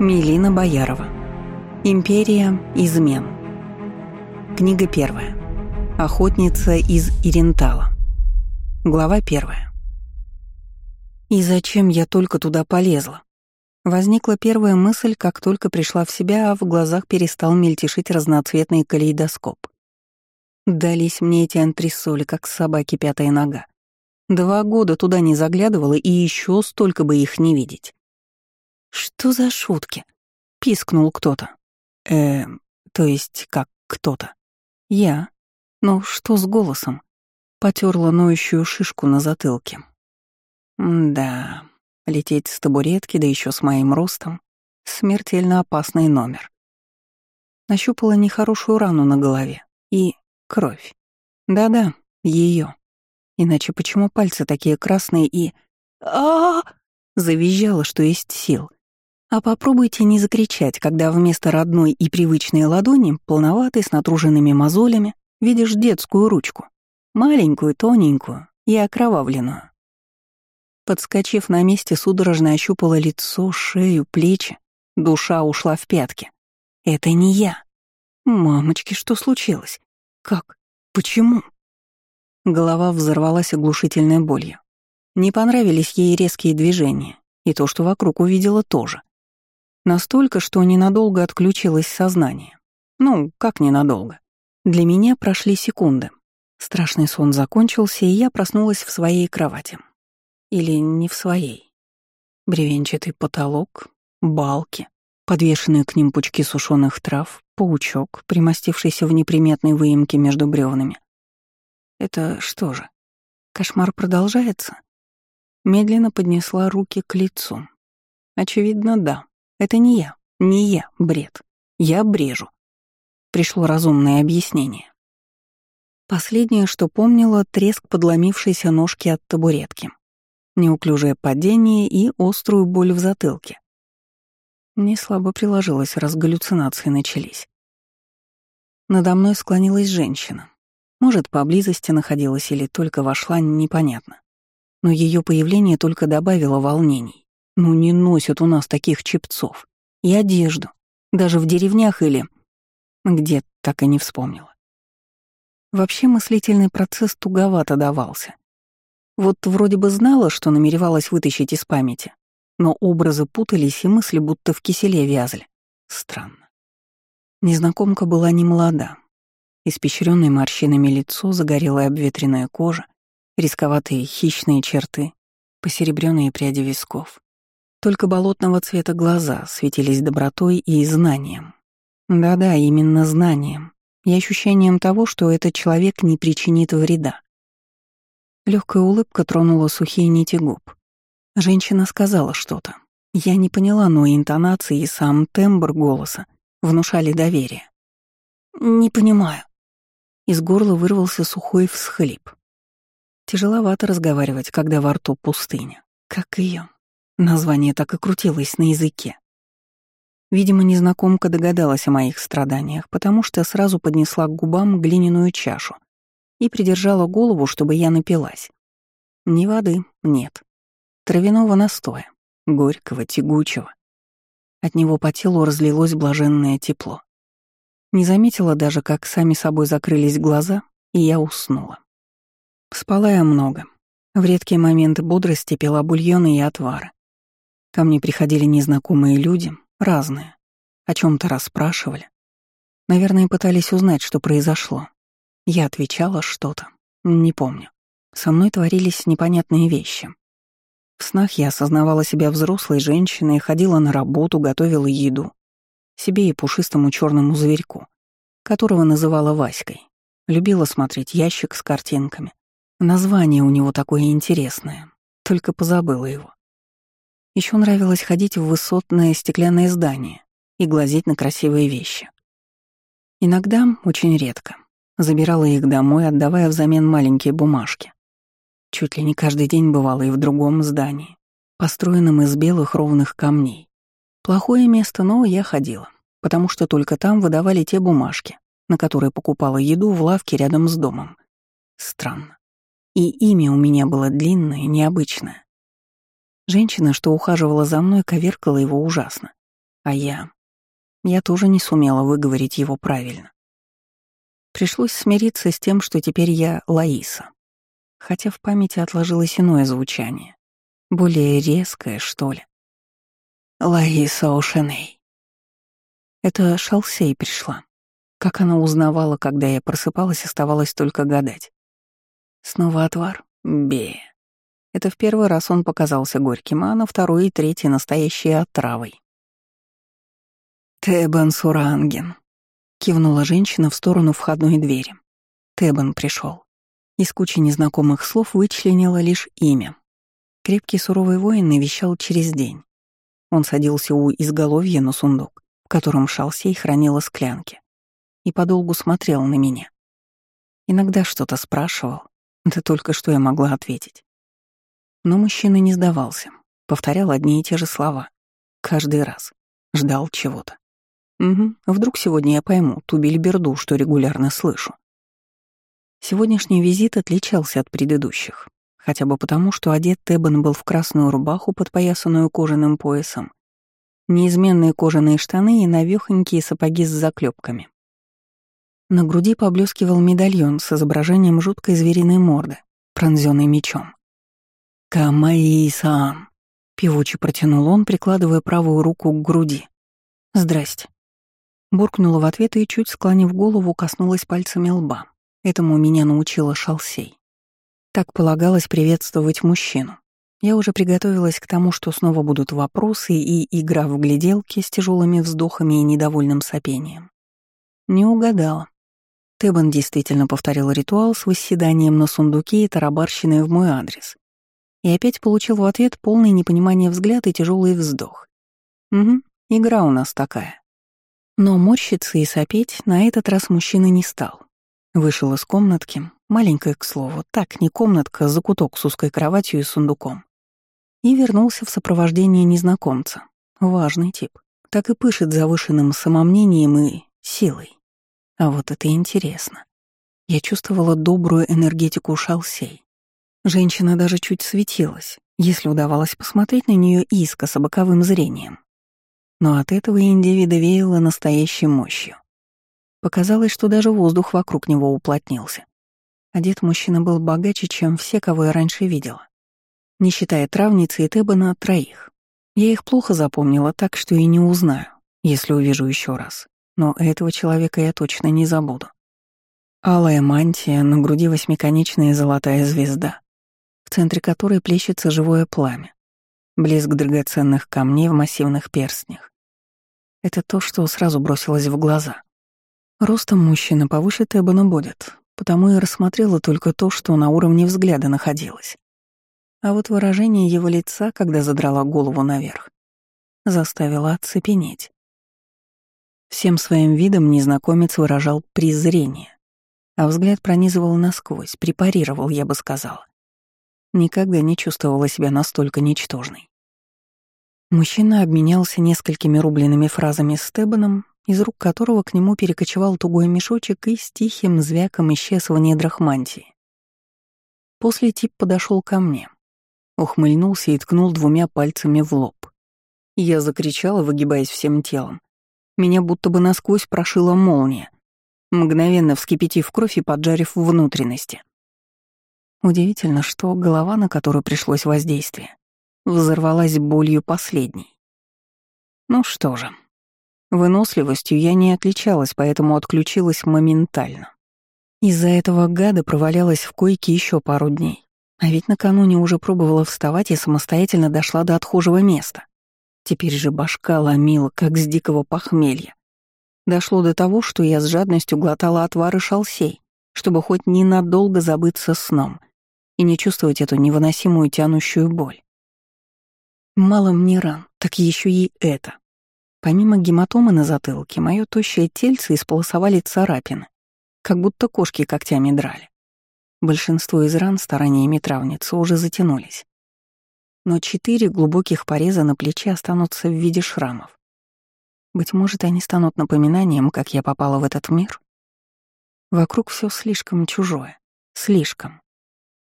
Милина Боярова. Империя измен. Книга первая. Охотница из Ирентала. Глава первая. И зачем я только туда полезла? Возникла первая мысль, как только пришла в себя, а в глазах перестал мельтешить разноцветный калейдоскоп. Дались мне эти антресоли, как собаки пятая нога. Два года туда не заглядывала, и еще столько бы их не видеть. «Что за шутки?» — пискнул кто-то. «Э, то есть как кто-то?» «Я. Ну, что с голосом?» Потерла ноющую шишку на затылке. «Да, лететь с табуретки, да еще с моим ростом — смертельно опасный номер». Нащупала нехорошую рану на голове и кровь. Да-да, ее. Иначе почему пальцы такие красные и... а, -а, -а Завизжала, что есть сил. А попробуйте не закричать, когда вместо родной и привычной ладони, полноватой, с натруженными мозолями, видишь детскую ручку. Маленькую, тоненькую и окровавленную. Подскочив на месте, судорожно ощупала лицо, шею, плечи. Душа ушла в пятки. Это не я. Мамочки, что случилось? Как? Почему? Голова взорвалась оглушительной болью. Не понравились ей резкие движения, и то, что вокруг увидела, тоже. Настолько, что ненадолго отключилось сознание. Ну, как ненадолго. Для меня прошли секунды. Страшный сон закончился, и я проснулась в своей кровати. Или не в своей. Бревенчатый потолок, балки, подвешенные к ним пучки сушеных трав, паучок, примостившийся в неприметной выемке между бревнами. Это что же? Кошмар продолжается? Медленно поднесла руки к лицу. Очевидно, да. Это не я, не я, бред. Я брежу. Пришло разумное объяснение. Последнее, что помнила, треск подломившейся ножки от табуретки. Неуклюжее падение и острую боль в затылке. Не слабо приложилась, раз галлюцинации начались. Надо мной склонилась женщина. Может, поблизости находилась или только вошла, непонятно. Но ее появление только добавило волнений. Ну не носят у нас таких чепцов. И одежду. Даже в деревнях или... Где так и не вспомнила. Вообще мыслительный процесс туговато давался. Вот вроде бы знала, что намеревалась вытащить из памяти, но образы путались и мысли будто в киселе вязли. Странно. Незнакомка была не молода. Испещренное морщинами лицо, загорелая обветренная кожа, рисковатые хищные черты, посеребренные пряди висков. Только болотного цвета глаза светились добротой и знанием. Да-да, именно знанием и ощущением того, что этот человек не причинит вреда. Легкая улыбка тронула сухие нити губ. Женщина сказала что-то. Я не поняла, но интонации и сам тембр голоса внушали доверие. «Не понимаю». Из горла вырвался сухой всхлип. Тяжеловато разговаривать, когда во рту пустыня. Как ее. Название так и крутилось на языке. Видимо, незнакомка догадалась о моих страданиях, потому что сразу поднесла к губам глиняную чашу и придержала голову, чтобы я напилась. Ни воды, нет. Травяного настоя, горького, тягучего. От него по телу разлилось блаженное тепло. Не заметила даже, как сами собой закрылись глаза, и я уснула. Спала я много. В редкие моменты бодрости пила бульоны и отвары. Ко мне приходили незнакомые люди, разные, о чем то расспрашивали. Наверное, пытались узнать, что произошло. Я отвечала что-то, не помню. Со мной творились непонятные вещи. В снах я осознавала себя взрослой женщиной, ходила на работу, готовила еду. Себе и пушистому черному зверьку, которого называла Васькой. Любила смотреть ящик с картинками. Название у него такое интересное, только позабыла его. Еще нравилось ходить в высотное стеклянное здание и глазеть на красивые вещи. Иногда, очень редко, забирала их домой, отдавая взамен маленькие бумажки. Чуть ли не каждый день бывала и в другом здании, построенном из белых ровных камней. Плохое место, но я ходила, потому что только там выдавали те бумажки, на которые покупала еду в лавке рядом с домом. Странно. И имя у меня было длинное, необычное. Женщина, что ухаживала за мной, коверкала его ужасно. А я... Я тоже не сумела выговорить его правильно. Пришлось смириться с тем, что теперь я Лаиса. Хотя в памяти отложилось иное звучание. Более резкое, что ли. Лаиса Ошеней. Это Шалсей пришла. Как она узнавала, когда я просыпалась, оставалось только гадать. Снова отвар? Бе. Это в первый раз он показался горьким, а на второй и третий — настоящей отравой. «Тебан Суранген», — кивнула женщина в сторону входной двери. Тебан пришел. Из кучи незнакомых слов вычленила лишь имя. Крепкий суровый воин навещал через день. Он садился у изголовья на сундук, в котором Шалсей хранила склянки, и подолгу смотрел на меня. Иногда что-то спрашивал, да только что я могла ответить. Но мужчина не сдавался, повторял одни и те же слова. Каждый раз. Ждал чего-то. Угу, вдруг сегодня я пойму ту бельберду, что регулярно слышу. Сегодняшний визит отличался от предыдущих, хотя бы потому, что одет Тебан был в красную рубаху, подпоясанную кожаным поясом, неизменные кожаные штаны и навёхонькие сапоги с заклепками. На груди поблескивал медальон с изображением жуткой звериной морды, пронзенной мечом. «Камаи-сан!» — певуче протянул он, прикладывая правую руку к груди. «Здрасте». Буркнула в ответ и, чуть склонив голову, коснулась пальцами лба. Этому меня научила Шалсей. Так полагалось приветствовать мужчину. Я уже приготовилась к тому, что снова будут вопросы и игра в гляделки с тяжелыми вздохами и недовольным сопением. Не угадала. Тебан действительно повторил ритуал с восседанием на сундуке и тарабарщиной в мой адрес и опять получил в ответ полное непонимание взгляд и тяжелый вздох. Угу, игра у нас такая. Но морщиться и сопеть на этот раз мужчина не стал. Вышел из комнатки, маленькая, к слову, так, не комнатка, а закуток с узкой кроватью и сундуком. И вернулся в сопровождении незнакомца. Важный тип. Так и пышет завышенным самомнением и силой. А вот это интересно. Я чувствовала добрую энергетику шалсей. Женщина даже чуть светилась, если удавалось посмотреть на нее искоса боковым зрением. Но от этого индивида веяло настоящей мощью. Показалось, что даже воздух вокруг него уплотнился. Одет мужчина был богаче, чем все, кого я раньше видела. Не считая травницы и Тебана, троих. Я их плохо запомнила, так что и не узнаю, если увижу еще раз. Но этого человека я точно не забуду. Алая мантия, на груди восьмиконечная золотая звезда в центре которой плещется живое пламя, блеск драгоценных камней в массивных перстнях. Это то, что сразу бросилось в глаза. Ростом мужчина повыше Тебана будет, потому и рассмотрела только то, что на уровне взгляда находилось. А вот выражение его лица, когда задрала голову наверх, заставило оцепенеть. Всем своим видом незнакомец выражал презрение, а взгляд пронизывал насквозь, препарировал, я бы сказала. Никогда не чувствовала себя настолько ничтожной. Мужчина обменялся несколькими рубленными фразами с Тебаном, из рук которого к нему перекочевал тугой мешочек и с тихим звяком исчез в недрах мантии. После тип подошел ко мне, ухмыльнулся и ткнул двумя пальцами в лоб. Я закричала, выгибаясь всем телом. Меня будто бы насквозь прошила молния, мгновенно вскипятив кровь и поджарив внутренности. Удивительно, что голова, на которую пришлось воздействие, взорвалась болью последней. Ну что же, выносливостью я не отличалась, поэтому отключилась моментально. Из-за этого гада провалялась в койке еще пару дней. А ведь накануне уже пробовала вставать и самостоятельно дошла до отхожего места. Теперь же башка ломила, как с дикого похмелья. Дошло до того, что я с жадностью глотала отвары шалсей, чтобы хоть ненадолго забыться сном — и не чувствовать эту невыносимую тянущую боль. Мало мне ран, так еще и это. Помимо гематомы на затылке, мое тощее тельце исполосовали царапины, как будто кошки когтями драли. Большинство из ран стараниями травницы уже затянулись. Но четыре глубоких пореза на плече останутся в виде шрамов. Быть может, они станут напоминанием, как я попала в этот мир? Вокруг все слишком чужое. Слишком.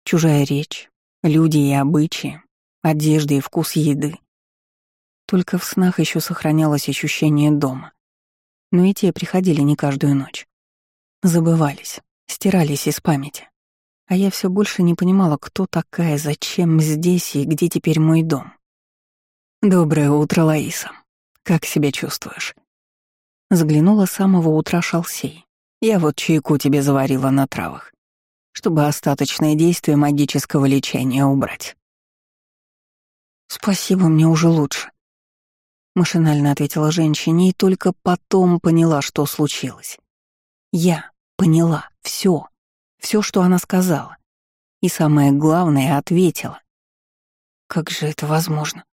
Чужая речь, люди и обычаи, одежда и вкус еды. Только в снах еще сохранялось ощущение дома. Но и те приходили не каждую ночь. Забывались, стирались из памяти. А я все больше не понимала, кто такая, зачем здесь и где теперь мой дом. «Доброе утро, Лаиса. Как себя чувствуешь?» Заглянула с самого утра Шалсей. «Я вот чайку тебе заварила на травах, чтобы остаточное действие магического лечения убрать». «Спасибо, мне уже лучше», — машинально ответила женщине и только потом поняла, что случилось. Я поняла все, все, что она сказала. И самое главное, ответила. «Как же это возможно?»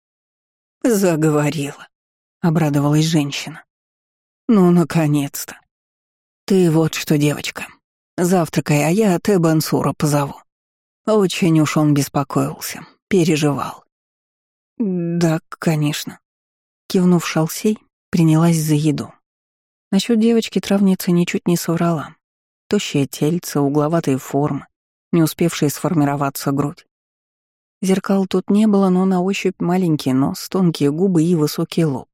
«Заговорила», — обрадовалась женщина. «Ну, наконец-то. Ты вот что, девочка, завтракай, а я Тэ Бансура позову. Очень уж он беспокоился, переживал. «Да, конечно». Кивнув шалсей, принялась за еду. Насчет девочки-травницы ничуть не соврала. Тощее тельце, угловатые формы, не успевшая сформироваться грудь. Зеркал тут не было, но на ощупь маленький нос, тонкие губы и высокий лоб.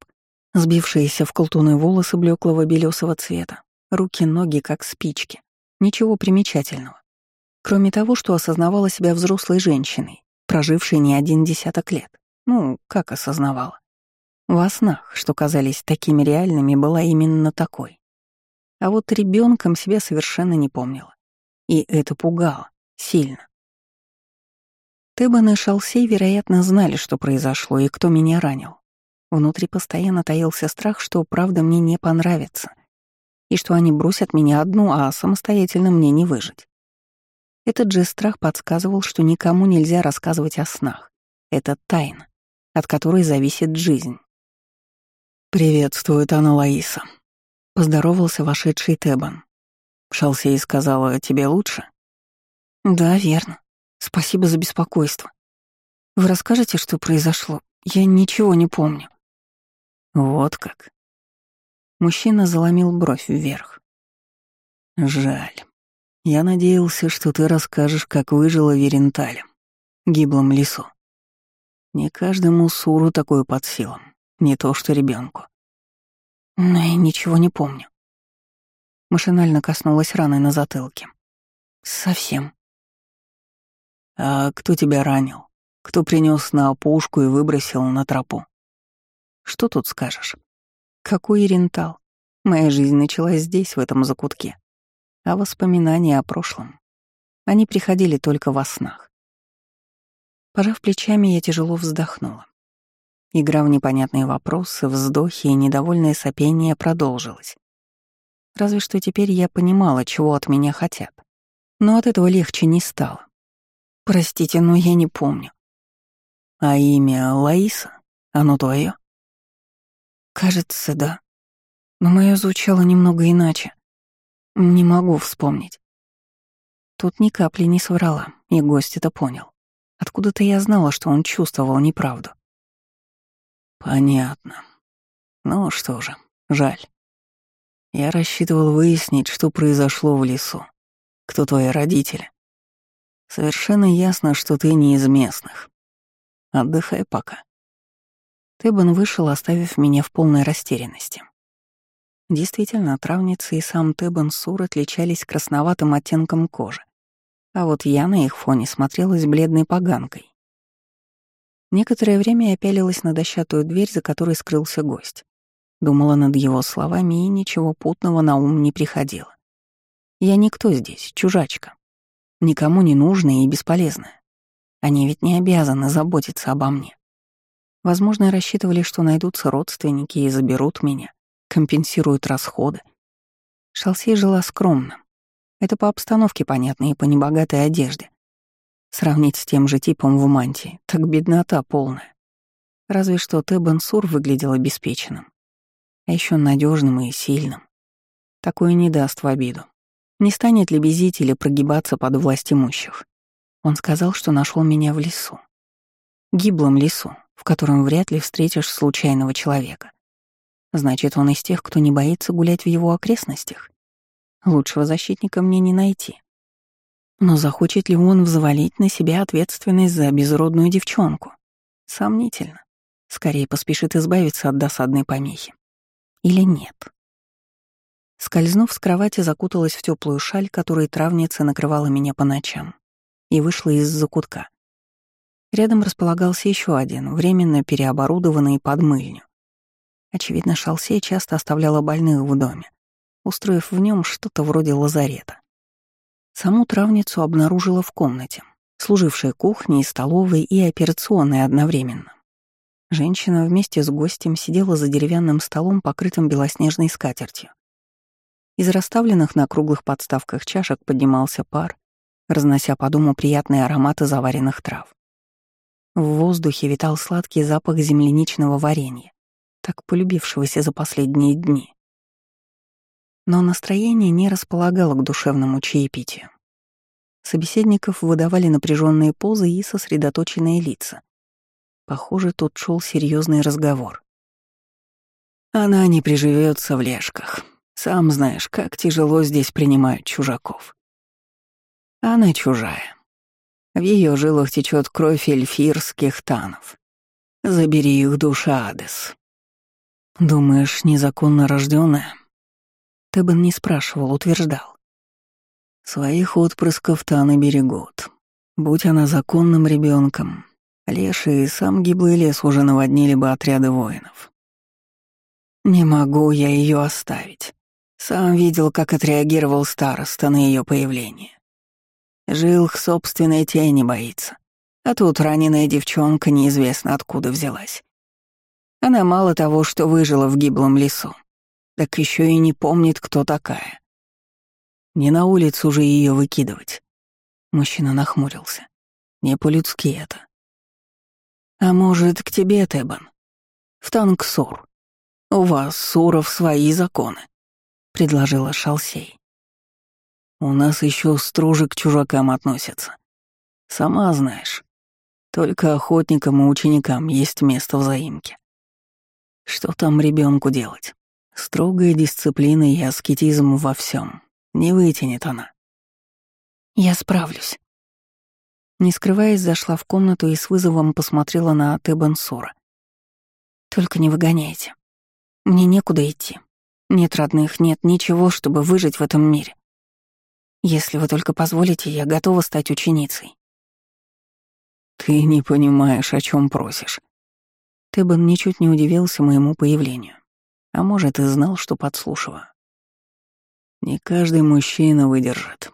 Сбившиеся в колтуны волосы блеклого белесого цвета, руки, ноги как спички. Ничего примечательного. Кроме того, что осознавала себя взрослой женщиной, прожившей не один десяток лет. Ну, как осознавала? Во снах, что казались такими реальными, была именно такой. А вот ребенком себя совершенно не помнила. И это пугало. Сильно. Тебан и Шалсей, вероятно, знали, что произошло и кто меня ранил. Внутри постоянно таился страх, что правда мне не понравится, и что они бросят меня одну, а самостоятельно мне не выжить. Этот же страх подсказывал, что никому нельзя рассказывать о снах. Это тайна от которой зависит жизнь. «Приветствует Анна Лаиса», — поздоровался вошедший Тебан. Шалсей сказала, «Тебе лучше?» «Да, верно. Спасибо за беспокойство. Вы расскажете, что произошло? Я ничего не помню». «Вот как». Мужчина заломил бровь вверх. «Жаль. Я надеялся, что ты расскажешь, как выжила в Верентале, гиблом лесу. Не каждому суру такое под силам, не то что ребенку. Но я ничего не помню. Машинально коснулась раны на затылке. Совсем. А кто тебя ранил? Кто принес на опушку и выбросил на тропу? Что тут скажешь? Какой рентал? Моя жизнь началась здесь, в этом закутке. А воспоминания о прошлом? Они приходили только во снах. Пожав плечами, я тяжело вздохнула. Игра в непонятные вопросы, вздохи и недовольное сопение продолжилась. Разве что теперь я понимала, чего от меня хотят. Но от этого легче не стало. Простите, но я не помню. А имя Лаиса? Оно твое? Кажется, да. Но мое звучало немного иначе. Не могу вспомнить. Тут ни капли не соврала, и гость это понял. Откуда-то я знала, что он чувствовал неправду. Понятно. Ну что же, жаль. Я рассчитывал выяснить, что произошло в лесу. Кто твои родители. Совершенно ясно, что ты не из местных. Отдыхай пока. Тебан вышел, оставив меня в полной растерянности. Действительно, травница и сам Тебан Сур отличались красноватым оттенком кожи. А вот я на их фоне смотрелась бледной поганкой. Некоторое время я пялилась на дощатую дверь, за которой скрылся гость. Думала над его словами, и ничего путного на ум не приходило. Я никто здесь, чужачка. Никому не нужная и бесполезная. Они ведь не обязаны заботиться обо мне. Возможно, рассчитывали, что найдутся родственники и заберут меня, компенсируют расходы. Шалсей жила скромно, это по обстановке понятно и по небогатой одежде. Сравнить с тем же типом в мантии, так беднота полная. Разве что Тебан Сур выглядел обеспеченным. А еще надежным и сильным. Такое не даст в обиду. Не станет ли безить или прогибаться под власть имущих? Он сказал, что нашел меня в лесу. Гиблом лесу, в котором вряд ли встретишь случайного человека. Значит, он из тех, кто не боится гулять в его окрестностях. Лучшего защитника мне не найти. Но захочет ли он взвалить на себя ответственность за безродную девчонку? Сомнительно. Скорее поспешит избавиться от досадной помехи. Или нет? Скользнув с кровати, закуталась в теплую шаль, которой травница накрывала меня по ночам, и вышла из закутка. Рядом располагался еще один, временно переоборудованный под мыльню. Очевидно, Шалсей часто оставляла больных в доме, устроив в нем что-то вроде лазарета. Саму травницу обнаружила в комнате, служившей кухней, столовой и операционной одновременно. Женщина вместе с гостем сидела за деревянным столом, покрытым белоснежной скатертью. Из расставленных на круглых подставках чашек поднимался пар, разнося по дому приятные ароматы заваренных трав. В воздухе витал сладкий запах земляничного варенья, так полюбившегося за последние дни. Но настроение не располагало к душевному чаепитию. Собеседников выдавали напряженные позы и сосредоточенные лица. Похоже, тут шел серьезный разговор. Она не приживется в лешках. Сам знаешь, как тяжело здесь принимают чужаков. Она чужая. В ее жилах течет кровь эльфирских танов. Забери их душа, Адес. Думаешь, незаконно рожденная? Тебан не спрашивал, утверждал. Своих отпрысков таны берегут. Будь она законным ребенком, Леший и сам гиблый лес уже наводнили бы отряды воинов. Не могу я ее оставить. Сам видел, как отреагировал староста на ее появление. Жил к собственной тени боится. А тут раненая девчонка неизвестно откуда взялась. Она мало того, что выжила в гиблом лесу, так еще и не помнит, кто такая. Не на улицу же ее выкидывать. Мужчина нахмурился. Не по-людски это. А может, к тебе, Тебан? В Танксур. У вас, Суров, свои законы, предложила Шалсей. У нас еще строже к чужакам относятся. Сама знаешь. Только охотникам и ученикам есть место в заимке. Что там ребенку делать? Строгая дисциплина и аскетизм во всем. Не вытянет она. Я справлюсь. Не скрываясь, зашла в комнату и с вызовом посмотрела на Тебансура. Только не выгоняйте. Мне некуда идти. Нет родных, нет ничего, чтобы выжить в этом мире. Если вы только позволите, я готова стать ученицей. Ты не понимаешь, о чем просишь. Тебан ничуть не удивился моему появлению. А может, и знал, что подслушиваю. Не каждый мужчина выдержит.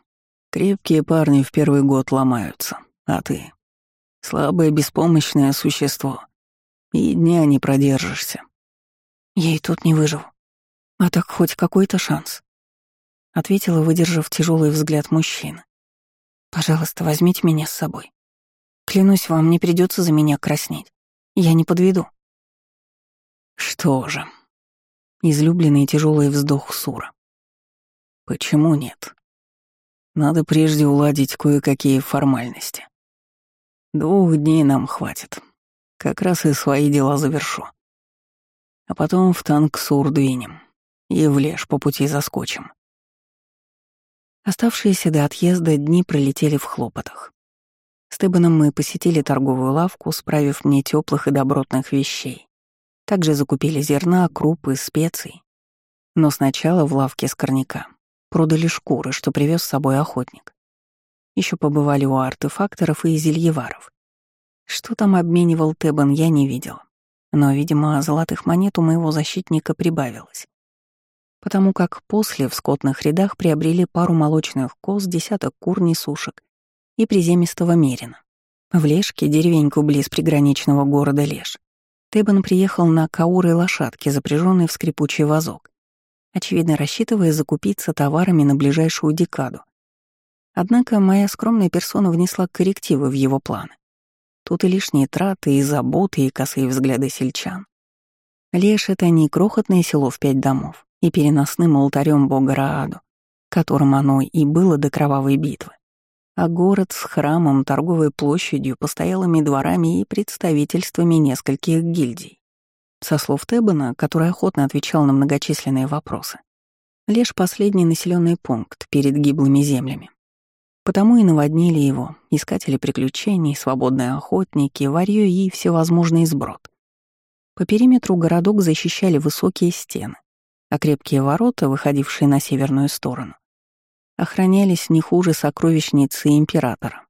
Крепкие парни в первый год ломаются, а ты — слабое беспомощное существо. И дня не продержишься. Я и тут не выживу. А так хоть какой-то шанс. Ответила, выдержав тяжелый взгляд мужчины. Пожалуйста, возьмите меня с собой. Клянусь, вам не придется за меня краснеть. Я не подведу. Что же? Излюбленный тяжелый вздох Сура. Почему нет? Надо прежде уладить кое-какие формальности. Двух дней нам хватит. Как раз и свои дела завершу. А потом в танк Сур двинем. И в леш по пути заскочим. Оставшиеся до отъезда дни пролетели в хлопотах. С Тебаном мы посетили торговую лавку, справив мне теплых и добротных вещей. Также закупили зерна, крупы, специй. Но сначала в лавке скорняка продали шкуры, что привез с собой охотник. Еще побывали у артефакторов и зельеваров. Что там обменивал Тебан, я не видела. Но, видимо, золотых монет у моего защитника прибавилось потому как после в скотных рядах приобрели пару молочных коз, десяток кур несушек и приземистого мерина. В Лешке, деревеньку близ приграничного города Леш, Тебан приехал на каурой лошадке, запряженной в скрипучий вазок, очевидно рассчитывая закупиться товарами на ближайшую декаду. Однако моя скромная персона внесла коррективы в его планы. Тут и лишние траты, и заботы, и косые взгляды сельчан. Леш — это не крохотное село в пять домов, и переносным алтарем бога Рааду, которым оно и было до кровавой битвы, а город с храмом, торговой площадью, постоялыми дворами и представительствами нескольких гильдий. Со слов Тебана, который охотно отвечал на многочисленные вопросы, лишь последний населенный пункт перед гиблыми землями. Потому и наводнили его искатели приключений, свободные охотники, варьё и всевозможный сброд. По периметру городок защищали высокие стены, а крепкие ворота, выходившие на северную сторону, охранялись не хуже сокровищницы императора.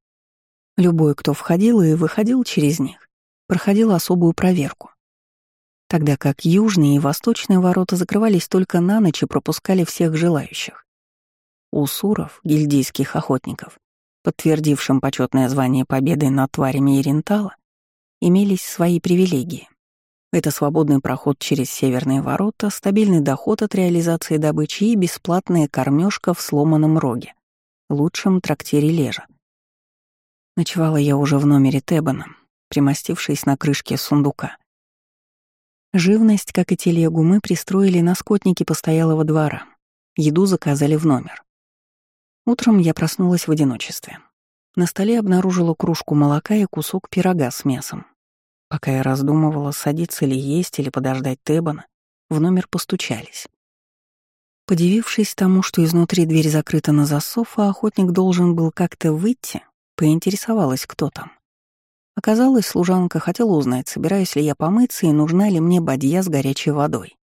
Любой, кто входил и выходил через них, проходил особую проверку. Тогда как южные и восточные ворота закрывались только на ночь и пропускали всех желающих. У суров, гильдийских охотников, подтвердившим почетное звание победы над тварями Ирентала, имелись свои привилегии. Это свободный проход через северные ворота, стабильный доход от реализации добычи и бесплатная кормежка в сломанном роге, лучшем трактире лежа. Ночевала я уже в номере Тебана, примостившись на крышке сундука. Живность, как и телегу, мы пристроили на скотнике постоялого двора. Еду заказали в номер. Утром я проснулась в одиночестве. На столе обнаружила кружку молока и кусок пирога с мясом. Пока я раздумывала, садиться ли есть или подождать Тебана, в номер постучались. Подивившись тому, что изнутри дверь закрыта на засов, а охотник должен был как-то выйти, Поинтересовалась, кто там. Оказалось, служанка хотела узнать, собираюсь ли я помыться и нужна ли мне бадья с горячей водой.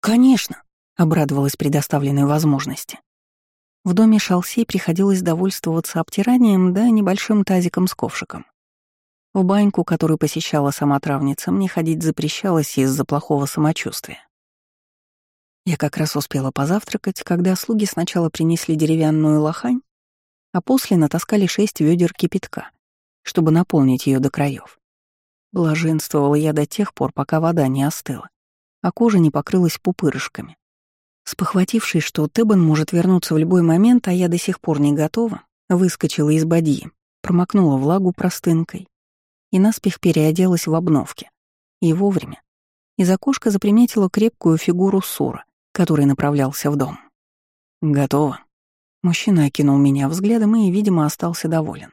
«Конечно!» — обрадовалась предоставленной возможности. В доме шалсей приходилось довольствоваться обтиранием да небольшим тазиком с ковшиком. В баньку, которую посещала сама травница, мне ходить запрещалось из-за плохого самочувствия. Я как раз успела позавтракать, когда слуги сначала принесли деревянную лохань, а после натаскали шесть ведер кипятка, чтобы наполнить ее до краев. Блаженствовала я до тех пор, пока вода не остыла, а кожа не покрылась пупырышками. Спохватившись, что Тебан может вернуться в любой момент, а я до сих пор не готова, выскочила из бадьи, промокнула влагу простынкой и наспех переоделась в обновки. И вовремя. Из окошка заприметила крепкую фигуру Сура, который направлялся в дом. «Готово», Мужчина окинул меня взглядом и, видимо, остался доволен.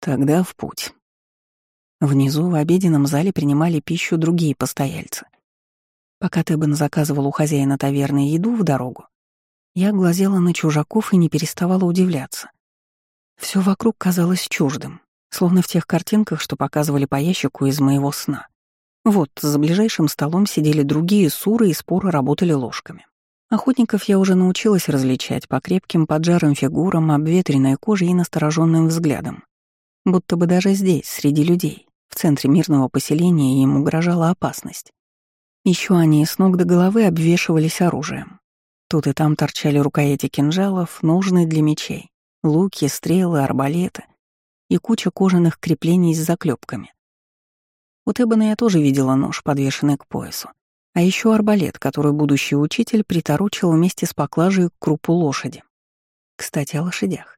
Тогда в путь. Внизу в обеденном зале принимали пищу другие постояльцы. Пока Тебен заказывал у хозяина таверны еду в дорогу, я глазела на чужаков и не переставала удивляться. Все вокруг казалось чуждым, словно в тех картинках, что показывали по ящику из моего сна. Вот, за ближайшим столом сидели другие суры и споро работали ложками. Охотников я уже научилась различать по крепким поджарым фигурам, обветренной коже и настороженным взглядам. Будто бы даже здесь, среди людей, в центре мирного поселения, им угрожала опасность. Еще они с ног до головы обвешивались оружием. Тут и там торчали рукояти кинжалов, ножны для мечей, луки, стрелы, арбалеты и куча кожаных креплений с заклепками. У Тебана я тоже видела нож, подвешенный к поясу. А еще арбалет, который будущий учитель приторочил вместе с поклажей к крупу лошади. Кстати, о лошадях.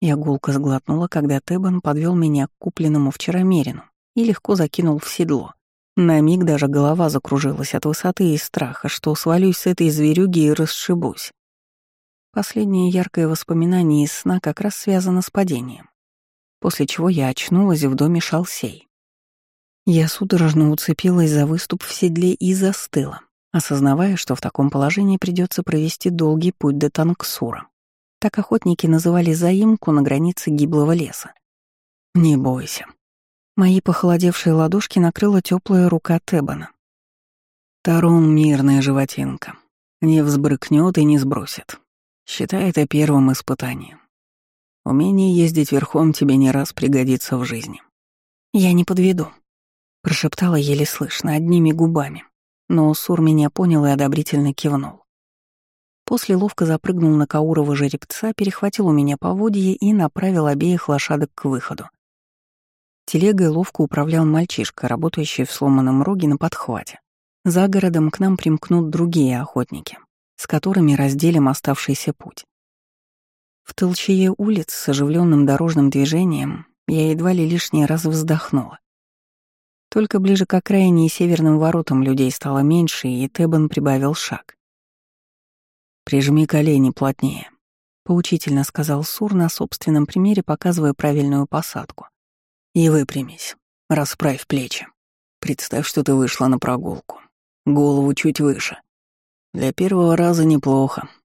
Я гулко сглотнула, когда Тебан подвел меня к купленному вчера Мерину и легко закинул в седло. На миг даже голова закружилась от высоты и страха, что свалюсь с этой зверюги и расшибусь. Последнее яркое воспоминание из сна как раз связано с падением, после чего я очнулась в доме Шалсей. Я судорожно уцепилась за выступ в седле и застыла, осознавая, что в таком положении придется провести долгий путь до Танксура. Так охотники называли заимку на границе гиблого леса. «Не бойся». Мои похолодевшие ладошки накрыла теплая рука Тебана. Тарон — мирная животинка. Не взбрыкнет и не сбросит. Считай это первым испытанием. Умение ездить верхом тебе не раз пригодится в жизни. Я не подведу. Прошептала еле слышно, одними губами. Но Сур меня понял и одобрительно кивнул. После ловко запрыгнул на Каурова жеребца, перехватил у меня поводье и направил обеих лошадок к выходу. Телегой ловко управлял мальчишка, работающий в сломанном роге на подхвате. За городом к нам примкнут другие охотники, с которыми разделим оставшийся путь. В толчее улиц с оживленным дорожным движением я едва ли лишний раз вздохнула. Только ближе к окраине и северным воротам людей стало меньше, и Тебан прибавил шаг. «Прижми колени плотнее», — поучительно сказал Сур на собственном примере, показывая правильную посадку. «И выпрямись, расправь плечи. Представь, что ты вышла на прогулку. Голову чуть выше. Для первого раза неплохо», —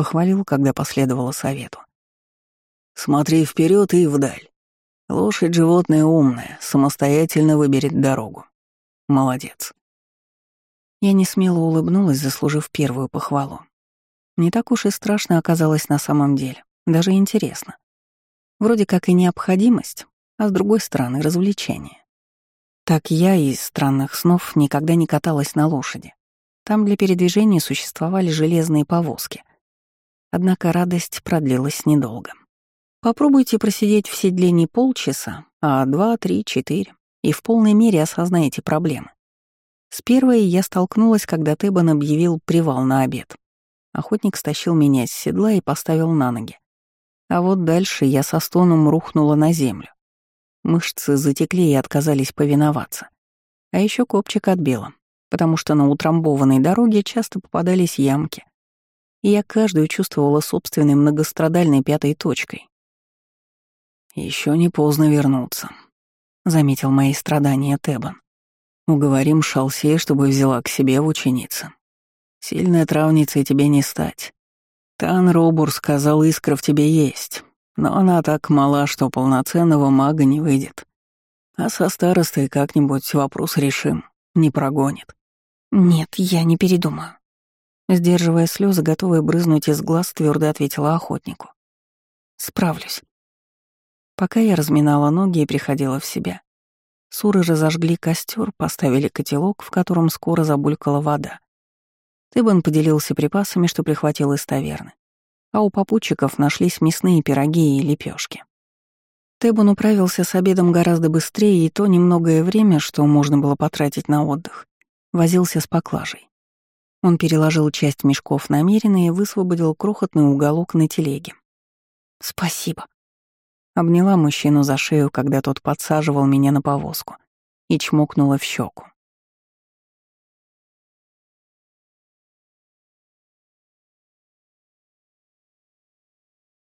похвалил, когда последовало совету. «Смотри вперед и вдаль. Лошадь — животное умное, самостоятельно выберет дорогу. Молодец. Я не смело улыбнулась, заслужив первую похвалу. Не так уж и страшно оказалось на самом деле, даже интересно. Вроде как и необходимость, а с другой стороны — развлечение. Так я из странных снов никогда не каталась на лошади. Там для передвижения существовали железные повозки. Однако радость продлилась недолго. Попробуйте просидеть в седле не полчаса, а два, три, четыре, и в полной мере осознаете проблемы. С первой я столкнулась, когда Тебан объявил привал на обед. Охотник стащил меня с седла и поставил на ноги. А вот дальше я со стоном рухнула на землю. Мышцы затекли и отказались повиноваться. А еще копчик отбила, потому что на утрамбованной дороге часто попадались ямки. И я каждую чувствовала собственной многострадальной пятой точкой. Еще не поздно вернуться», — заметил мои страдания Тебан. «Уговорим Шалсей, чтобы взяла к себе в ученицы. Сильная травница тебе не стать. Тан Робур сказал, искра в тебе есть, но она так мала, что полноценного мага не выйдет. А со старостой как-нибудь вопрос решим, не прогонит». «Нет, я не передумаю». Сдерживая слезы, готовая брызнуть из глаз, твердо ответила охотнику. «Справлюсь». Пока я разминала ноги и приходила в себя, суры разожгли костер, поставили котелок, в котором скоро забулькала вода. Тыбан поделился припасами, что прихватил из таверны, а у попутчиков нашлись мясные пироги и лепешки. Тебан управился с обедом гораздо быстрее, и то немногое время, что можно было потратить на отдых, возился с поклажей. Он переложил часть мешков намеренно и высвободил крохотный уголок на телеге. «Спасибо», Обняла мужчину за шею, когда тот подсаживал меня на повозку, и чмокнула в щеку.